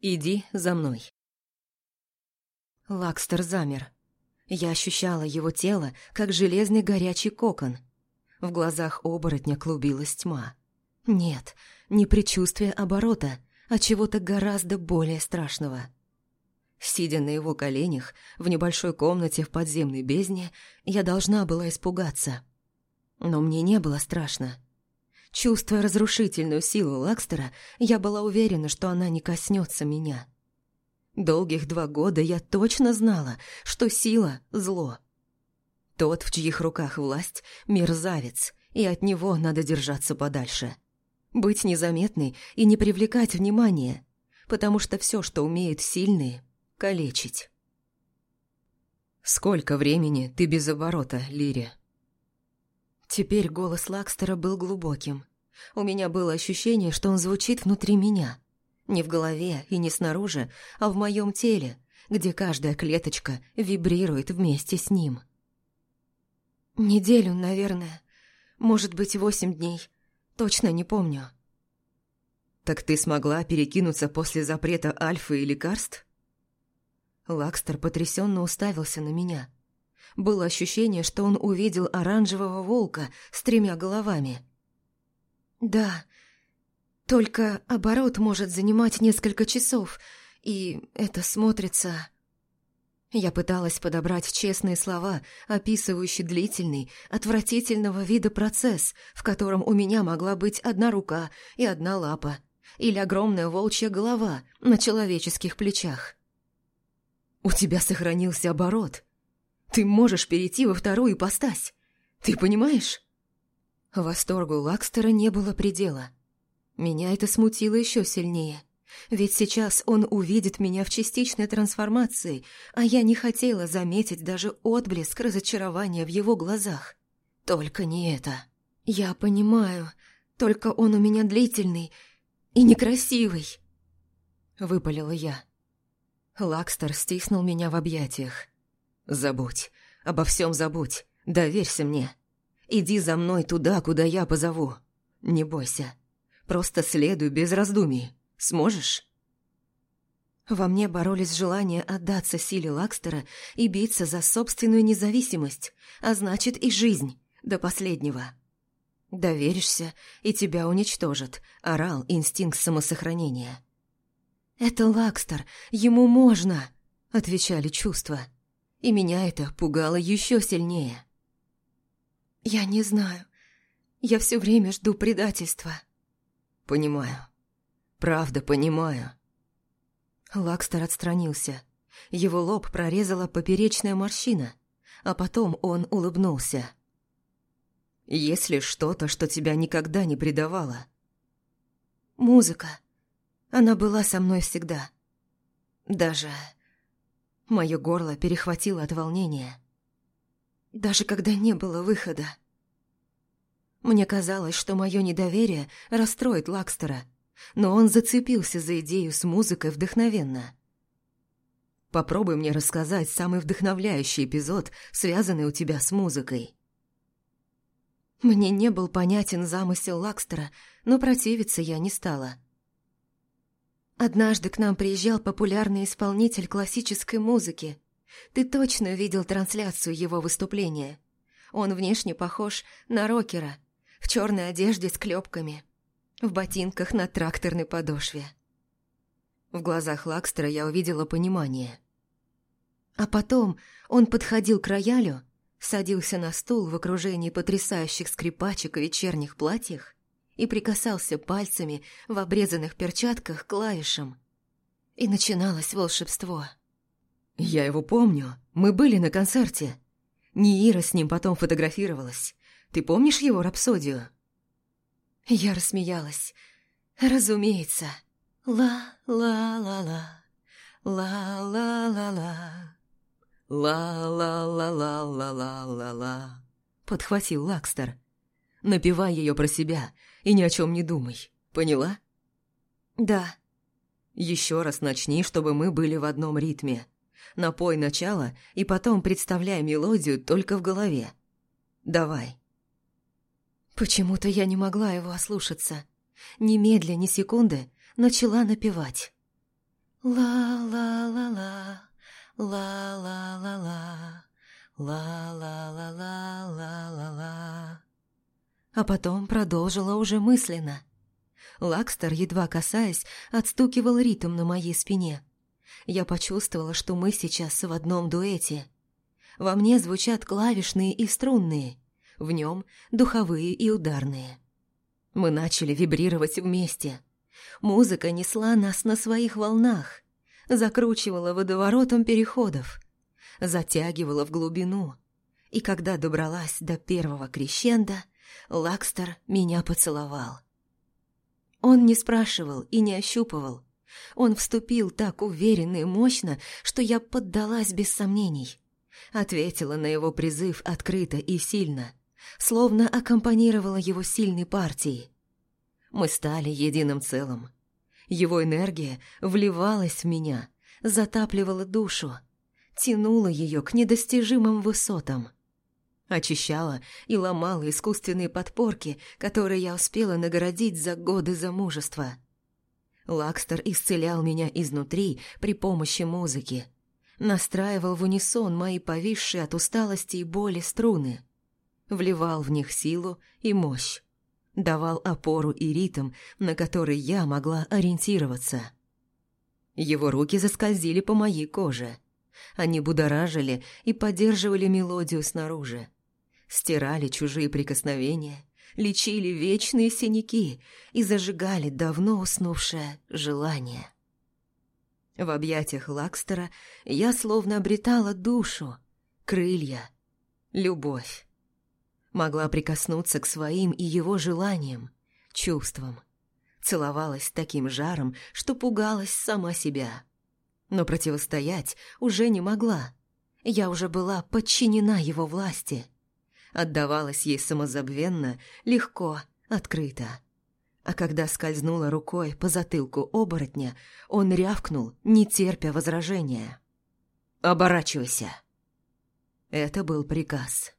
Иди за мной. Лакстер замер. Я ощущала его тело, как железный горячий кокон. В глазах оборотня клубилась тьма. Нет, не предчувствие оборота, а чего-то гораздо более страшного. Сидя на его коленях, в небольшой комнате в подземной бездне, я должна была испугаться. Но мне не было страшно. Чувствуя разрушительную силу Лакстера, я была уверена, что она не коснется меня. Долгих два года я точно знала, что сила – зло. Тот, в чьих руках власть – мерзавец, и от него надо держаться подальше. Быть незаметной и не привлекать внимания, потому что все, что умеют сильные – калечить. «Сколько времени ты без оборота, Лири?» Теперь голос Лакстера был глубоким. У меня было ощущение, что он звучит внутри меня – не в голове и не снаружи, а в моем теле, где каждая клеточка вибрирует вместе с ним. Неделю, наверное. Может быть, восемь дней. Точно не помню. «Так ты смогла перекинуться после запрета альфы и лекарств?» Лакстер потрясенно уставился на меня. Было ощущение, что он увидел оранжевого волка с тремя головами. «Да, только оборот может занимать несколько часов, и это смотрится... Я пыталась подобрать честные слова, описывающие длительный, отвратительного вида процесс, в котором у меня могла быть одна рука и одна лапа, или огромная волчья голова на человеческих плечах. «У тебя сохранился оборот. Ты можешь перейти во вторую ипостась. Ты понимаешь?» Восторгу Лакстера не было предела. Меня это смутило еще сильнее. Ведь сейчас он увидит меня в частичной трансформации, а я не хотела заметить даже отблеск разочарования в его глазах. Только не это. Я понимаю, только он у меня длительный и некрасивый. Выпалила я. Лакстер стиснул меня в объятиях. «Забудь, обо всем забудь, доверься мне. Иди за мной туда, куда я позову. Не бойся, Просто следуй без раздумий. Сможешь?» Во мне боролись желания отдаться силе Лакстера и биться за собственную независимость, а значит и жизнь, до последнего. «Доверишься, и тебя уничтожат», — орал инстинкт самосохранения. «Это Лакстер, ему можно», — отвечали чувства. И меня это пугало еще сильнее. «Я не знаю. Я все время жду предательства». «Понимаю. Правда, понимаю». Лакстер отстранился. Его лоб прорезала поперечная морщина, а потом он улыбнулся. «Есть ли что-то, что тебя никогда не предавало?» «Музыка. Она была со мной всегда. Даже...» Мое горло перехватило от волнения. «Даже когда не было выхода». Мне казалось, что мое недоверие расстроит Лакстера, но он зацепился за идею с музыкой вдохновенно. «Попробуй мне рассказать самый вдохновляющий эпизод, связанный у тебя с музыкой». Мне не был понятен замысел Лакстера, но противиться я не стала. Однажды к нам приезжал популярный исполнитель классической музыки. Ты точно видел трансляцию его выступления. Он внешне похож на рокера – в черной одежде с клепками, в ботинках на тракторной подошве. В глазах Лакстера я увидела понимание. А потом он подходил к роялю, садился на стул в окружении потрясающих скрипачек в вечерних платьях и прикасался пальцами в обрезанных перчатках к клавишам. И начиналось волшебство. «Я его помню. Мы были на концерте. Ниира с ним потом фотографировалась. Ты помнишь его рапсодию?» Я рассмеялась. «Разумеется. Ла-ла-ла-ла, ла-ла-ла-ла, ла-ла-ла-ла-ла-ла-ла», подхватил Лакстер. «Напевай ее про себя и ни о чем не думай. Поняла?» «Да». «Еще раз начни, чтобы мы были в одном ритме. Напой начало и потом представляй мелодию только в голове. Давай». Почему-то я не могла его ослушаться. Ни медля, ни секунды начала напевать. «Ла-ла-ла-ла, ла-ла-ла-ла, ла-ла-ла-ла-ла-ла-ла». А потом продолжила уже мысленно. Лакстер, едва касаясь, отстукивал ритм на моей спине. Я почувствовала, что мы сейчас в одном дуэте. Во мне звучат клавишные и струнные, в нем духовые и ударные. Мы начали вибрировать вместе. Музыка несла нас на своих волнах, закручивала водоворотом переходов, затягивала в глубину. И когда добралась до первого крещенда, Лакстер меня поцеловал. Он не спрашивал и не ощупывал. Он вступил так уверенно и мощно, что я поддалась без сомнений. Ответила на его призыв открыто и сильно, словно аккомпанировала его сильной партией. Мы стали единым целым. Его энергия вливалась в меня, затапливала душу, тянула ее к недостижимым высотам. Очищала и ломала искусственные подпорки, которые я успела нагородить за годы замужества. Лакстер исцелял меня изнутри при помощи музыки. Настраивал в унисон мои повисшие от усталости и боли струны. Вливал в них силу и мощь. Давал опору и ритм, на который я могла ориентироваться. Его руки заскользили по моей коже. Они будоражили и поддерживали мелодию снаружи стирали чужие прикосновения, лечили вечные синяки и зажигали давно уснувшее желание. В объятиях Лакстера я словно обретала душу, крылья, любовь. Могла прикоснуться к своим и его желаниям, чувствам. Целовалась таким жаром, что пугалась сама себя. Но противостоять уже не могла. Я уже была подчинена его власти – отдавалась ей самозабвенно, легко, открыто. А когда скользнула рукой по затылку оборотня, он рявкнул, не терпя возражения. «Оборачивайся!» Это был приказ.